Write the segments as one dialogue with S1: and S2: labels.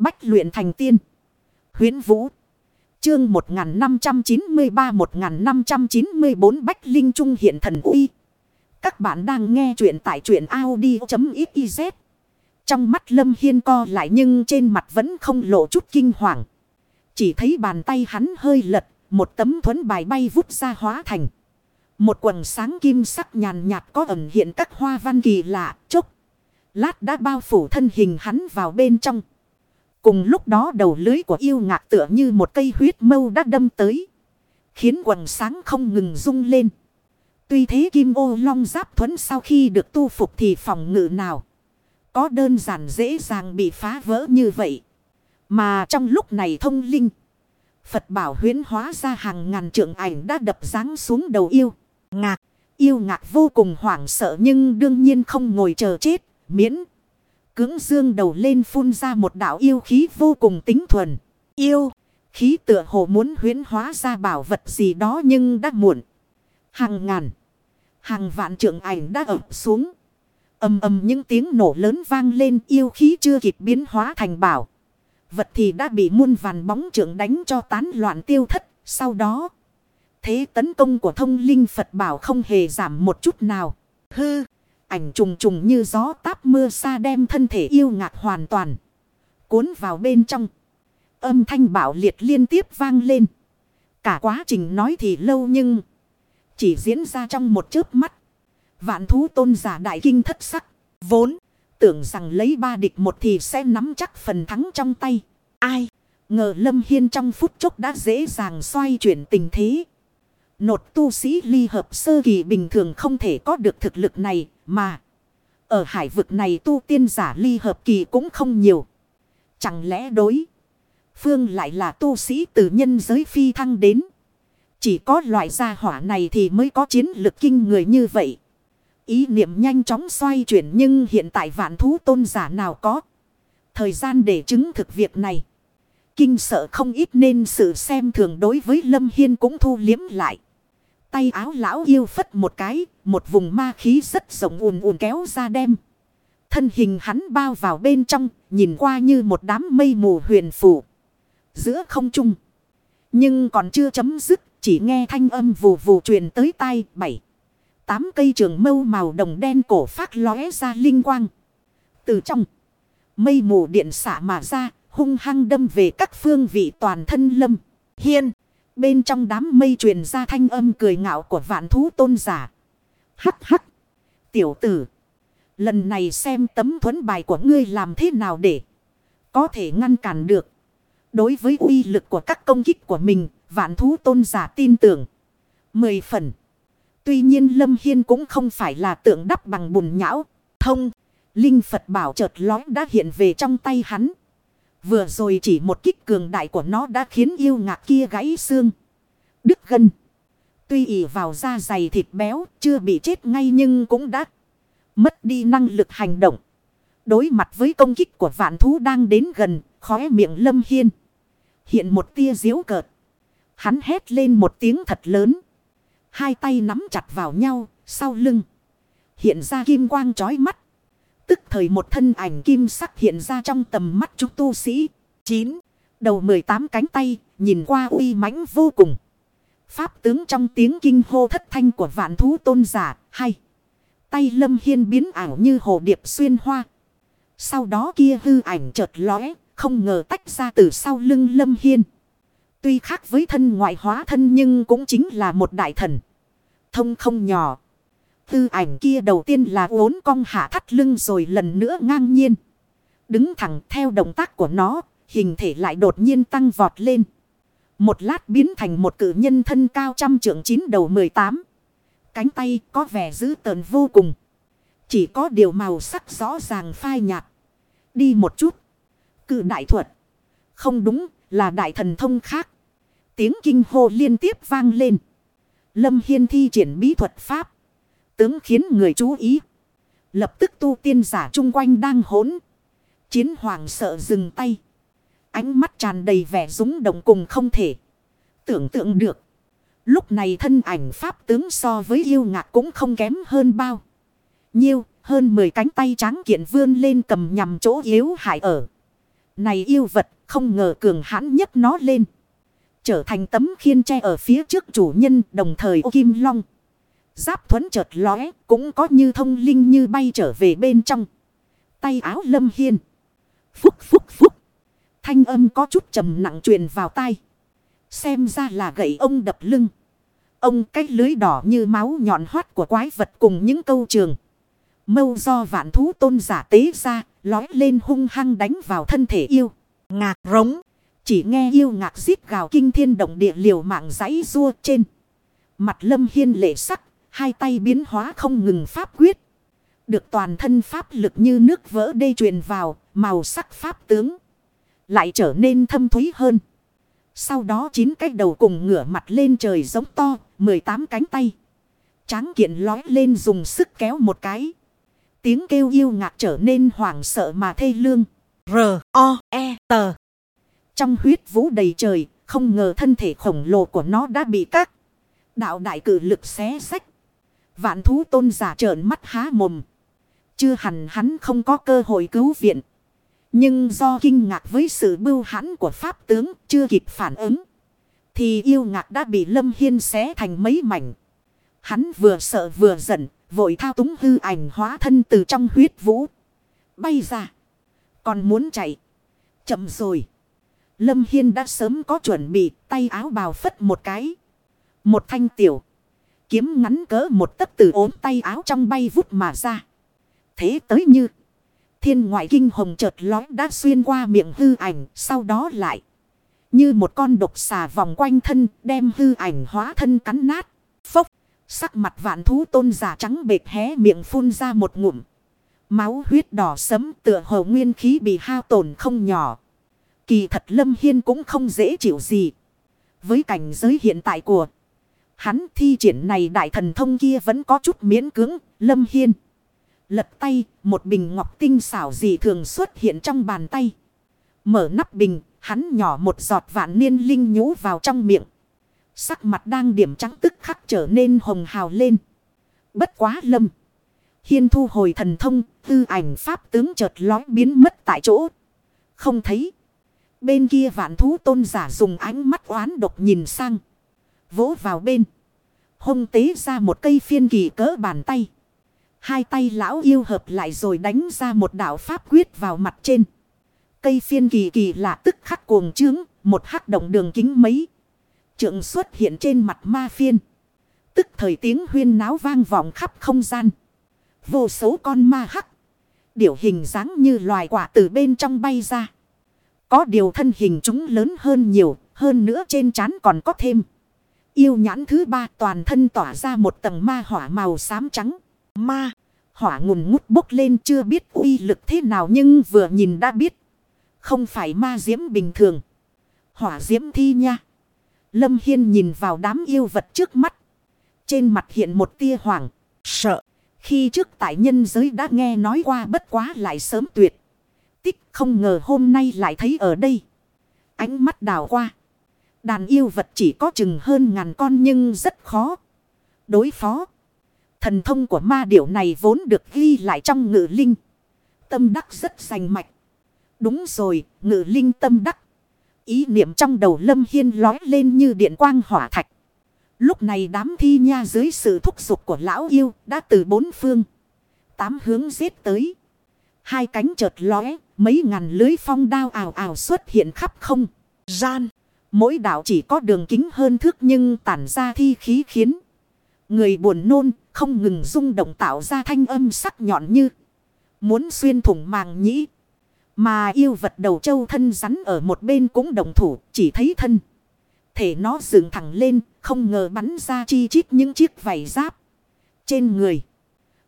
S1: Bách luyện thành tiên. huyễn Vũ. Chương 1593-1594 Bách Linh Trung hiện thần uy. Các bạn đang nghe truyện tại truyện Audi.xyz. Trong mắt Lâm Hiên co lại nhưng trên mặt vẫn không lộ chút kinh hoàng. Chỉ thấy bàn tay hắn hơi lật, một tấm thuấn bài bay vút ra hóa thành. Một quần sáng kim sắc nhàn nhạt có ẩn hiện các hoa văn kỳ lạ, chốc. Lát đã bao phủ thân hình hắn vào bên trong. Cùng lúc đó đầu lưới của yêu ngạc tựa như một cây huyết mâu đã đâm tới. Khiến quần sáng không ngừng rung lên. Tuy thế kim ô long giáp thuẫn sau khi được tu phục thì phòng ngự nào. Có đơn giản dễ dàng bị phá vỡ như vậy. Mà trong lúc này thông linh. Phật bảo huyến hóa ra hàng ngàn trượng ảnh đã đập ráng xuống đầu yêu. Ngạc. Yêu ngạc vô cùng hoảng sợ nhưng đương nhiên không ngồi chờ chết. Miễn. Cưỡng dương đầu lên phun ra một đạo yêu khí vô cùng tính thuần. Yêu. Khí tựa hồ muốn huyến hóa ra bảo vật gì đó nhưng đã muộn. Hàng ngàn. Hàng vạn trượng ảnh đã ập xuống. âm ầm những tiếng nổ lớn vang lên, yêu khí chưa kịp biến hóa thành bảo. Vật thì đã bị muôn vàn bóng trượng đánh cho tán loạn tiêu thất. Sau đó. Thế tấn công của thông linh Phật bảo không hề giảm một chút nào. Hư. Ảnh trùng trùng như gió táp mưa xa đem thân thể yêu ngạc hoàn toàn. Cuốn vào bên trong. Âm thanh bảo liệt liên tiếp vang lên. Cả quá trình nói thì lâu nhưng. Chỉ diễn ra trong một chớp mắt. Vạn thú tôn giả đại kinh thất sắc. Vốn. Tưởng rằng lấy ba địch một thì sẽ nắm chắc phần thắng trong tay. Ai. Ngờ Lâm Hiên trong phút chốc đã dễ dàng xoay chuyển tình thế. Nột tu sĩ ly hợp sơ kỳ bình thường không thể có được thực lực này mà. Ở hải vực này tu tiên giả ly hợp kỳ cũng không nhiều. Chẳng lẽ đối. Phương lại là tu sĩ từ nhân giới phi thăng đến. Chỉ có loại gia hỏa này thì mới có chiến lực kinh người như vậy. Ý niệm nhanh chóng xoay chuyển nhưng hiện tại vạn thú tôn giả nào có. Thời gian để chứng thực việc này. Kinh sợ không ít nên sự xem thường đối với Lâm Hiên cũng thu liếm lại. Tay áo lão yêu phất một cái, một vùng ma khí rất rộng ùn ùn kéo ra đem. Thân hình hắn bao vào bên trong, nhìn qua như một đám mây mù huyền phủ. Giữa không trung. Nhưng còn chưa chấm dứt, chỉ nghe thanh âm vù vù truyền tới tai bảy. Tám cây trường mâu màu đồng đen cổ phát lóe ra linh quang. Từ trong, mây mù điện xả mà ra, hung hăng đâm về các phương vị toàn thân lâm. Hiên. Bên trong đám mây truyền ra thanh âm cười ngạo của vạn thú tôn giả. Hắc hắc. Tiểu tử. Lần này xem tấm thuẫn bài của ngươi làm thế nào để có thể ngăn cản được. Đối với uy lực của các công kích của mình, vạn thú tôn giả tin tưởng. Mười phần. Tuy nhiên Lâm Hiên cũng không phải là tượng đắp bằng bùn nhão. Thông, Linh Phật bảo chợt lói đã hiện về trong tay hắn. Vừa rồi chỉ một kích cường đại của nó đã khiến yêu ngạc kia gãy xương. Đứt gân. Tuy ỉ vào da dày thịt béo chưa bị chết ngay nhưng cũng đã mất đi năng lực hành động. Đối mặt với công kích của vạn thú đang đến gần, khóe miệng lâm hiên. Hiện một tia diễu cợt. Hắn hét lên một tiếng thật lớn. Hai tay nắm chặt vào nhau, sau lưng. Hiện ra kim quang trói mắt. Tức thời một thân ảnh kim sắc hiện ra trong tầm mắt chúng tu sĩ. 9. Đầu 18 cánh tay, nhìn qua uy mãnh vô cùng. Pháp tướng trong tiếng kinh hô thất thanh của vạn thú tôn giả. Hay. Tay lâm hiên biến ảo như hồ điệp xuyên hoa. Sau đó kia hư ảnh chợt lóe, không ngờ tách ra từ sau lưng lâm hiên. Tuy khác với thân ngoại hóa thân nhưng cũng chính là một đại thần. Thông không nhỏ. Tư ảnh kia đầu tiên là uốn cong hạ thắt lưng rồi lần nữa ngang nhiên. Đứng thẳng theo động tác của nó, hình thể lại đột nhiên tăng vọt lên. Một lát biến thành một cử nhân thân cao trăm trượng chín đầu mười tám. Cánh tay có vẻ dữ tợn vô cùng. Chỉ có điều màu sắc rõ ràng phai nhạt. Đi một chút. Cử đại thuật. Không đúng là đại thần thông khác. Tiếng kinh hô liên tiếp vang lên. Lâm Hiên thi triển bí thuật pháp tướng khiến người chú ý. Lập tức tu tiên giả chung quanh đang hỗn. Chiến hoàng sợ dừng tay. Ánh mắt tràn đầy vẻ rúng động cùng không thể. Tưởng tượng được. Lúc này thân ảnh pháp tướng so với yêu ngạc cũng không kém hơn bao. Nhiêu, hơn 10 cánh tay trắng kiện vươn lên cầm nhằm chỗ yếu hại ở. Này yêu vật, không ngờ cường hãn nhất nó lên. Trở thành tấm khiên tre ở phía trước chủ nhân, đồng thời ô kim long. Giáp thuẫn chợt lóe cũng có như thông linh như bay trở về bên trong. Tay áo lâm hiên. Phúc phúc phúc. Thanh âm có chút trầm nặng truyền vào tai. Xem ra là gậy ông đập lưng. Ông cách lưới đỏ như máu nhọn hoắt của quái vật cùng những câu trường. Mâu do vạn thú tôn giả tế ra, lói lên hung hăng đánh vào thân thể yêu. Ngạc rống. Chỉ nghe yêu ngạc giết gào kinh thiên động địa liều mạng giấy rua trên. Mặt lâm hiên lệ sắc, hai tay biến hóa không ngừng pháp quyết. Được toàn thân pháp lực như nước vỡ đê truyền vào, màu sắc pháp tướng. Lại trở nên thâm thúy hơn. Sau đó chín cái đầu cùng ngửa mặt lên trời giống to, 18 cánh tay. Tráng kiện lói lên dùng sức kéo một cái. Tiếng kêu yêu ngạc trở nên hoảng sợ mà thê lương. R-O-E-T Trong huyết vũ đầy trời, không ngờ thân thể khổng lồ của nó đã bị các đạo đại cử lực xé sách. Vạn thú tôn giả trợn mắt há mồm. Chưa hẳn hắn không có cơ hội cứu viện. Nhưng do kinh ngạc với sự bưu hãn của pháp tướng chưa kịp phản ứng. Thì yêu ngạc đã bị Lâm Hiên xé thành mấy mảnh. Hắn vừa sợ vừa giận, vội thao túng hư ảnh hóa thân từ trong huyết vũ. Bay ra. Còn muốn chạy. Chậm rồi. Lâm Hiên đã sớm có chuẩn bị tay áo bào phất một cái. Một thanh tiểu. Kiếm ngắn cỡ một tấc từ ốm tay áo trong bay vút mà ra. Thế tới như. Thiên ngoại kinh hồng chợt lói đã xuyên qua miệng hư ảnh. Sau đó lại. Như một con độc xà vòng quanh thân, đem hư ảnh hóa thân cắn nát. Phốc. Sắc mặt vạn thú tôn giả trắng bệt hé miệng phun ra một ngụm. Máu huyết đỏ sấm tựa hồ nguyên khí bị hao tổn không nhỏ. Kỳ thật Lâm Hiên cũng không dễ chịu gì. Với cảnh giới hiện tại của hắn thi triển này đại thần thông kia vẫn có chút miễn cưỡng. Lâm Hiên lật tay một bình ngọc tinh xảo gì thường xuất hiện trong bàn tay. Mở nắp bình hắn nhỏ một giọt vạn niên linh nhũ vào trong miệng. Sắc mặt đang điểm trắng tức khắc trở nên hồng hào lên. Bất quá lâm. Hiên thu hồi thần thông, tư ảnh pháp tướng chợt lói biến mất tại chỗ. Không thấy. Bên kia vạn thú tôn giả dùng ánh mắt oán độc nhìn sang. Vỗ vào bên. Hông tế ra một cây phiên kỳ cỡ bàn tay. Hai tay lão yêu hợp lại rồi đánh ra một đạo pháp quyết vào mặt trên. Cây phiên kỳ kỳ lạ tức khắc cuồng trướng, một hắc động đường kính mấy trượng xuất hiện trên mặt ma phiên. Tức thời tiếng huyên náo vang vọng khắp không gian. Vô số con ma hắc. Điều hình dáng như loài quả từ bên trong bay ra. Có điều thân hình chúng lớn hơn nhiều. Hơn nữa trên trán còn có thêm. Yêu nhãn thứ ba toàn thân tỏa ra một tầng ma hỏa màu xám trắng. Ma. Hỏa ngùn ngút bốc lên chưa biết uy lực thế nào nhưng vừa nhìn đã biết. Không phải ma diễm bình thường. Hỏa diễm thi nha. Lâm Hiên nhìn vào đám yêu vật trước mắt. Trên mặt hiện một tia hoảng, sợ. Khi trước tại nhân giới đã nghe nói qua bất quá lại sớm tuyệt. Tích không ngờ hôm nay lại thấy ở đây. Ánh mắt đào qua. Đàn yêu vật chỉ có chừng hơn ngàn con nhưng rất khó. Đối phó. Thần thông của ma điểu này vốn được ghi lại trong ngự linh. Tâm đắc rất sành mạch. Đúng rồi, ngự linh tâm đắc. Ý niệm trong đầu Lâm Hiên lói lên như điện quang hỏa thạch. Lúc này đám thi nha dưới sự thúc giục của lão yêu đã từ bốn phương. Tám hướng giết tới. Hai cánh chợt lóe, mấy ngàn lưới phong đao ảo ảo xuất hiện khắp không. Gian, mỗi đảo chỉ có đường kính hơn thước nhưng tản ra thi khí khiến. Người buồn nôn, không ngừng rung động tạo ra thanh âm sắc nhọn như. Muốn xuyên thủng màng nhĩ. Mà yêu vật đầu châu thân rắn ở một bên cũng đồng thủ, chỉ thấy thân. Thể nó dựng thẳng lên, không ngờ bắn ra chi chít những chiếc vảy giáp trên người.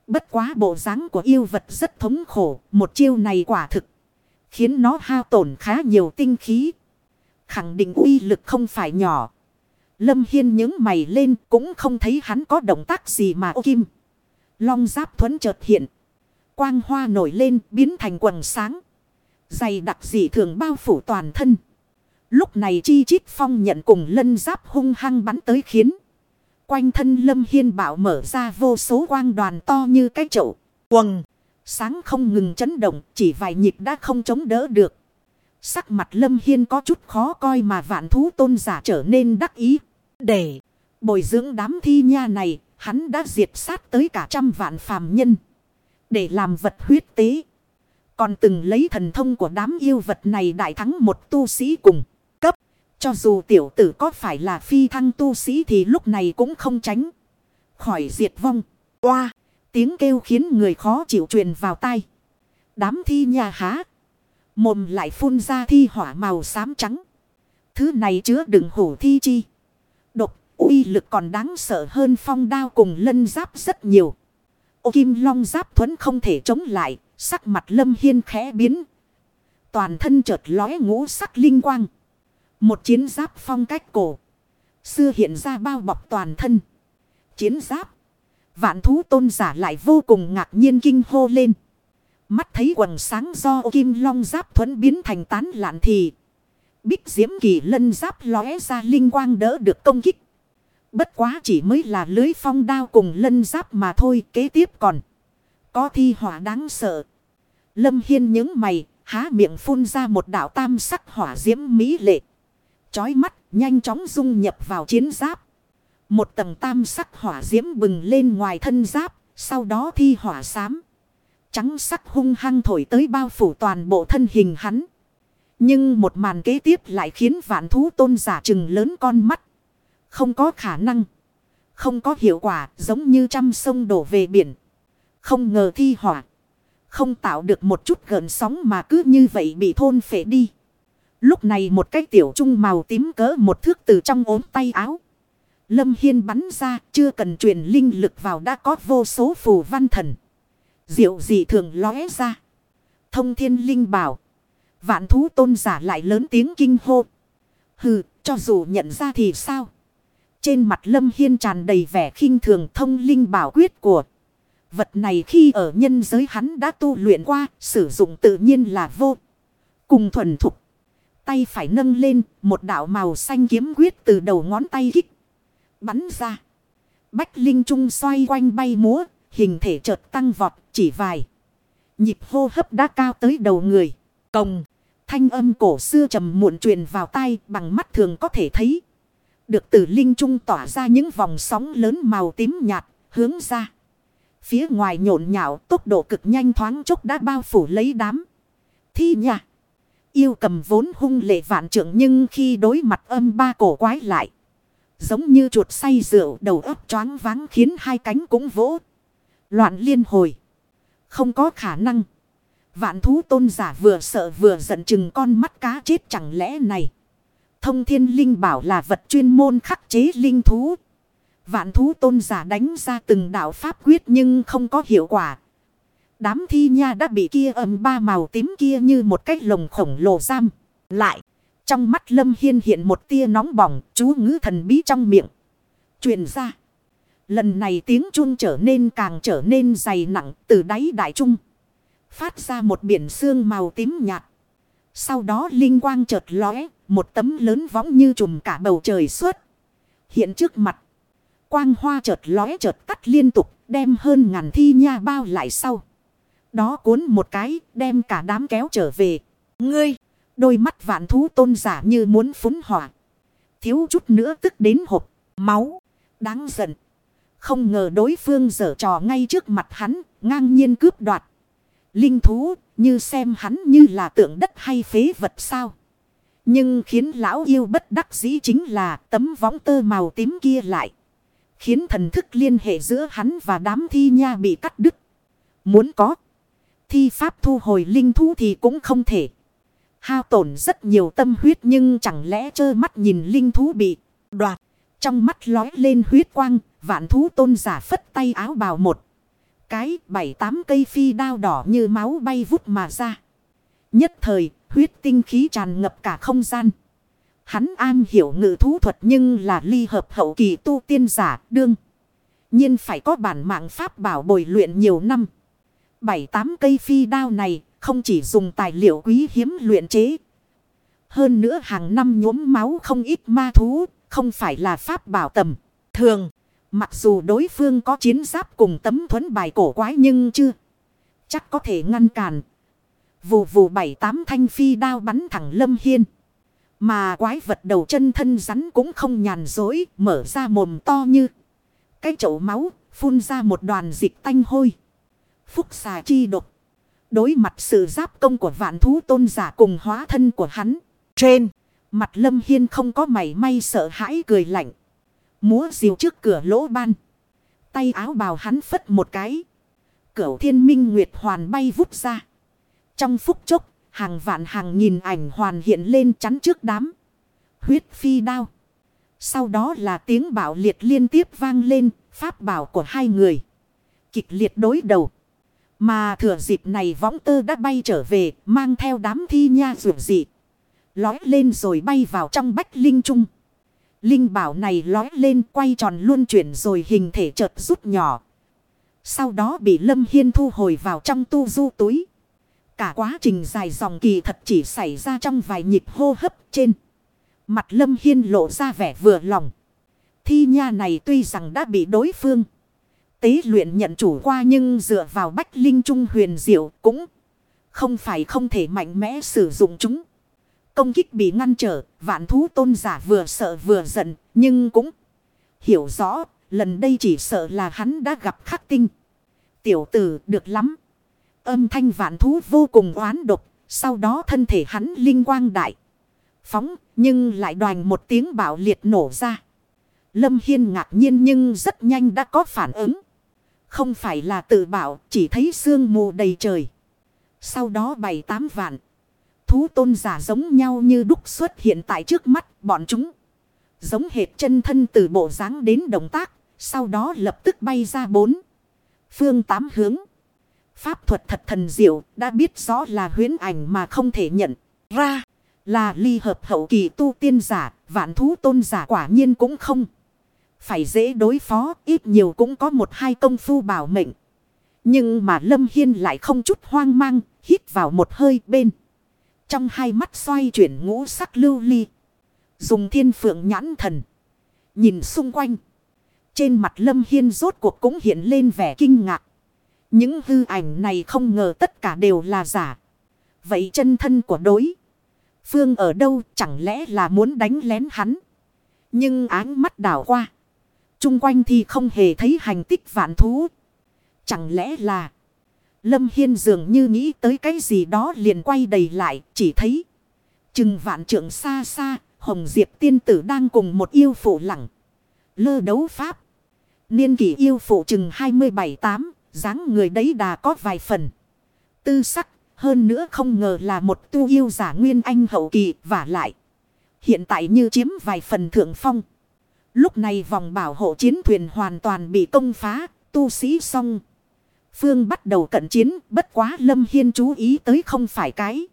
S1: Bất quá bộ dáng của yêu vật rất thống khổ, một chiêu này quả thực. Khiến nó hao tổn khá nhiều tinh khí. Khẳng định uy lực không phải nhỏ. Lâm Hiên những mày lên cũng không thấy hắn có động tác gì mà ô kim. Long giáp thuẫn chợt hiện. Quang hoa nổi lên biến thành quần sáng. Dày đặc dị thường bao phủ toàn thân. Lúc này chi chít phong nhận cùng lân giáp hung hăng bắn tới khiến. Quanh thân lâm hiên bảo mở ra vô số quang đoàn to như cái chậu. Quần. Sáng không ngừng chấn động, chỉ vài nhịp đã không chống đỡ được. Sắc mặt lâm hiên có chút khó coi mà vạn thú tôn giả trở nên đắc ý. Để bồi dưỡng đám thi nha này, hắn đã diệt sát tới cả trăm vạn phàm nhân. Để làm vật huyết tế. Còn từng lấy thần thông của đám yêu vật này đại thắng một tu sĩ cùng cấp. Cho dù tiểu tử có phải là phi thăng tu sĩ thì lúc này cũng không tránh. Khỏi diệt vong. Oa! Tiếng kêu khiến người khó chịu truyền vào tai. Đám thi nhà há. Mồm lại phun ra thi hỏa màu xám trắng. Thứ này chứa đựng hổ thi chi. Độc, uy lực còn đáng sợ hơn phong đao cùng lân giáp rất nhiều. Ô kim long giáp thuẫn không thể chống lại. Sắc mặt lâm hiên khẽ biến. Toàn thân chợt lóe ngũ sắc linh quang. Một chiến giáp phong cách cổ. Xưa hiện ra bao bọc toàn thân. Chiến giáp. Vạn thú tôn giả lại vô cùng ngạc nhiên kinh hô lên. Mắt thấy quần sáng do kim long giáp thuẫn biến thành tán lạn thì. Bích diễm kỳ lân giáp lóe ra linh quang đỡ được công kích. Bất quá chỉ mới là lưới phong đao cùng lân giáp mà thôi, kế tiếp còn. Có thi hỏa đáng sợ. Lâm Hiên những mày, há miệng phun ra một đạo tam sắc hỏa diễm mỹ lệ. Chói mắt, nhanh chóng dung nhập vào chiến giáp. Một tầng tam sắc hỏa diễm bừng lên ngoài thân giáp. Sau đó thi hỏa xám. Trắng sắc hung hăng thổi tới bao phủ toàn bộ thân hình hắn. Nhưng một màn kế tiếp lại khiến vạn thú tôn giả trừng lớn con mắt. Không có khả năng. Không có hiệu quả, giống như trăm sông đổ về biển. Không ngờ thi hỏa. Không tạo được một chút gần sóng mà cứ như vậy bị thôn phệ đi. Lúc này một cái tiểu trung màu tím cỡ một thước từ trong ốm tay áo. Lâm Hiên bắn ra, chưa cần truyền linh lực vào đã có vô số phù văn thần. Diệu dị thường lóe ra. Thông thiên linh bảo. Vạn thú tôn giả lại lớn tiếng kinh hô. Hừ, cho dù nhận ra thì sao? Trên mặt lâm hiên tràn đầy vẻ khinh thường thông linh bảo quyết của. Vật này khi ở nhân giới hắn đã tu luyện qua, sử dụng tự nhiên là vô. Cùng thuần thục. Tay phải nâng lên, một đạo màu xanh kiếm quyết từ đầu ngón tay kích. Bắn ra. Bách Linh Trung xoay quanh bay múa, hình thể chợt tăng vọt, chỉ vài. Nhịp hô hấp đã cao tới đầu người. Cồng, thanh âm cổ xưa trầm muộn truyền vào tai bằng mắt thường có thể thấy. Được từ Linh Trung tỏa ra những vòng sóng lớn màu tím nhạt, hướng ra. Phía ngoài nhộn nhạo tốc độ cực nhanh thoáng chốc đã bao phủ lấy đám. Thi nha. Yêu cầm vốn hung lệ vạn trưởng nhưng khi đối mặt âm ba cổ quái lại. Giống như chuột say rượu đầu ấp choáng váng khiến hai cánh cũng vỗ. Loạn liên hồi. Không có khả năng. Vạn thú tôn giả vừa sợ vừa giận chừng con mắt cá chết chẳng lẽ này. Thông thiên linh bảo là vật chuyên môn khắc chế linh thú. Vạn thú tôn giả đánh ra từng đạo pháp quyết nhưng không có hiệu quả. Đám thi nha đã bị kia ầm ba màu tím kia như một cái lồng khổng lồ giam. Lại, trong mắt Lâm Hiên hiện một tia nóng bỏng, chú ngữ thần bí trong miệng. Truyền ra. Lần này tiếng chuông trở nên càng trở nên dày nặng từ đáy đại trung. Phát ra một biển xương màu tím nhạt. Sau đó linh quang chợt lóe, một tấm lớn võng như trùm cả bầu trời suốt. Hiện trước mặt. Quang hoa chợt lóe chợt tắt liên tục, đem hơn ngàn thi nha bao lại sau. Đó cuốn một cái, đem cả đám kéo trở về. Ngươi, đôi mắt vạn thú tôn giả như muốn phúng hỏa. Thiếu chút nữa tức đến hộp, máu, đáng giận. Không ngờ đối phương dở trò ngay trước mặt hắn, ngang nhiên cướp đoạt. Linh thú, như xem hắn như là tượng đất hay phế vật sao. Nhưng khiến lão yêu bất đắc dĩ chính là tấm võng tơ màu tím kia lại. Khiến thần thức liên hệ giữa hắn và đám thi nha bị cắt đứt. Muốn có. Thi pháp thu hồi linh thú thì cũng không thể. Hao tổn rất nhiều tâm huyết nhưng chẳng lẽ trơ mắt nhìn linh thú bị đoạt. Trong mắt lói lên huyết quang, vạn thú tôn giả phất tay áo bào một. Cái bảy tám cây phi đao đỏ như máu bay vút mà ra. Nhất thời, huyết tinh khí tràn ngập cả không gian. Hắn an hiểu ngự thú thuật nhưng là ly hợp hậu kỳ tu tiên giả đương. nhiên phải có bản mạng pháp bảo bồi luyện nhiều năm. Bảy tám cây phi đao này không chỉ dùng tài liệu quý hiếm luyện chế. Hơn nữa hàng năm nhuốm máu không ít ma thú, không phải là pháp bảo tầm. Thường, mặc dù đối phương có chiến giáp cùng tấm thuẫn bài cổ quái nhưng chưa chắc có thể ngăn cản. Vù vù bảy tám thanh phi đao bắn thẳng Lâm Hiên. Mà quái vật đầu chân thân rắn cũng không nhàn dối, mở ra mồm to như cái chậu máu, phun ra một đoàn dịch tanh hôi. Phúc xà chi độc. Đối mặt sự giáp công của vạn thú tôn giả cùng hóa thân của hắn. Trên, mặt Lâm Hiên không có mảy may sợ hãi cười lạnh. Múa diều trước cửa lỗ ban. Tay áo bào hắn phất một cái. Cửu thiên minh nguyệt hoàn bay vút ra. Trong phút chốc, hàng vạn hàng nghìn ảnh hoàn hiện lên chắn trước đám. Huyết phi đao. Sau đó là tiếng bảo liệt liên tiếp vang lên, pháp bảo của hai người. Kịch liệt đối đầu. Mà thừa dịp này võng tơ đã bay trở về, mang theo đám thi nha rượu dị. Lói lên rồi bay vào trong bách linh trung. Linh bảo này lói lên quay tròn luôn chuyển rồi hình thể chợt rút nhỏ. Sau đó bị Lâm Hiên thu hồi vào trong tu du túi. Cả quá trình dài dòng kỳ thật chỉ xảy ra trong vài nhịp hô hấp trên. Mặt Lâm Hiên lộ ra vẻ vừa lòng. Thi nha này tuy rằng đã bị đối phương tế luyện nhận chủ qua nhưng dựa vào bách linh trung huyền diệu cũng không phải không thể mạnh mẽ sử dụng chúng. Công kích bị ngăn trở, vạn thú tôn giả vừa sợ vừa giận, nhưng cũng hiểu rõ, lần đây chỉ sợ là hắn đã gặp khắc tinh. Tiểu tử được lắm. Âm thanh vạn thú vô cùng oán độc, sau đó thân thể hắn linh quang đại. Phóng, nhưng lại đoàn một tiếng bạo liệt nổ ra. Lâm Hiên ngạc nhiên nhưng rất nhanh đã có phản ứng. Không phải là tự bảo, chỉ thấy sương mù đầy trời. Sau đó bảy tám vạn. Thú tôn giả giống nhau như đúc xuất hiện tại trước mắt bọn chúng. Giống hệt chân thân từ bộ dáng đến động tác. Sau đó lập tức bay ra bốn. Phương tám hướng. Pháp thuật thật thần diệu đã biết rõ là huyến ảnh mà không thể nhận ra. Là ly hợp hậu kỳ tu tiên giả, vạn thú tôn giả quả nhiên cũng không. Phải dễ đối phó, ít nhiều cũng có một hai công phu bảo mệnh. Nhưng mà Lâm Hiên lại không chút hoang mang, hít vào một hơi bên. Trong hai mắt xoay chuyển ngũ sắc lưu ly. Dùng thiên phượng nhãn thần. Nhìn xung quanh. Trên mặt Lâm Hiên rốt cuộc cũng hiện lên vẻ kinh ngạc. Những hư ảnh này không ngờ tất cả đều là giả. Vậy chân thân của đối. Phương ở đâu chẳng lẽ là muốn đánh lén hắn. Nhưng áng mắt đảo qua. Trung quanh thì không hề thấy hành tích vạn thú. Chẳng lẽ là. Lâm Hiên dường như nghĩ tới cái gì đó liền quay đầy lại. Chỉ thấy. Chừng vạn trượng xa xa. Hồng Diệp tiên tử đang cùng một yêu phụ lặng. Lơ đấu pháp. Niên kỷ yêu phụ chừng 27-8. dáng người đấy đà có vài phần. Tư sắc. Hơn nữa không ngờ là một tu yêu giả nguyên anh hậu kỳ và lại. Hiện tại như chiếm vài phần thượng phong. Lúc này vòng bảo hộ chiến thuyền hoàn toàn bị công phá, tu sĩ xong. Phương bắt đầu cận chiến, bất quá Lâm Hiên chú ý tới không phải cái.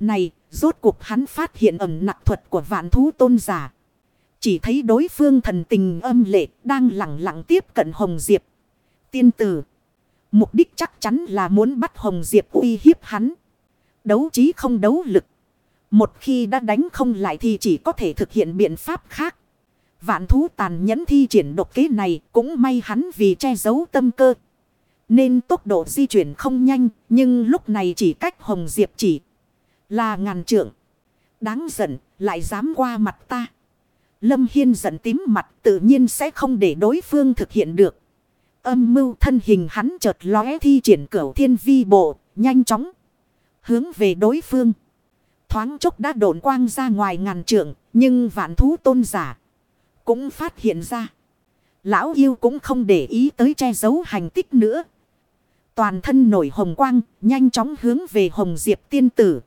S1: Này, rốt cuộc hắn phát hiện ẩm nặc thuật của vạn thú tôn giả. Chỉ thấy đối phương thần tình âm lệ đang lặng lặng tiếp cận Hồng Diệp. Tiên tử. Mục đích chắc chắn là muốn bắt Hồng Diệp uy hiếp hắn. Đấu trí không đấu lực. Một khi đã đánh không lại thì chỉ có thể thực hiện biện pháp khác. Vạn thú tàn nhẫn thi triển độc kế này cũng may hắn vì che giấu tâm cơ. Nên tốc độ di chuyển không nhanh nhưng lúc này chỉ cách Hồng Diệp chỉ là ngàn trượng. Đáng giận lại dám qua mặt ta. Lâm Hiên giận tím mặt tự nhiên sẽ không để đối phương thực hiện được. Âm mưu thân hình hắn chợt lóe thi triển cửu thiên vi bộ, nhanh chóng. Hướng về đối phương. Thoáng chốc đã độn quang ra ngoài ngàn trượng, nhưng vạn thú tôn giả cũng phát hiện ra. Lão yêu cũng không để ý tới che giấu hành tích nữa. Toàn thân nổi hồng quang, nhanh chóng hướng về hồng diệp tiên tử.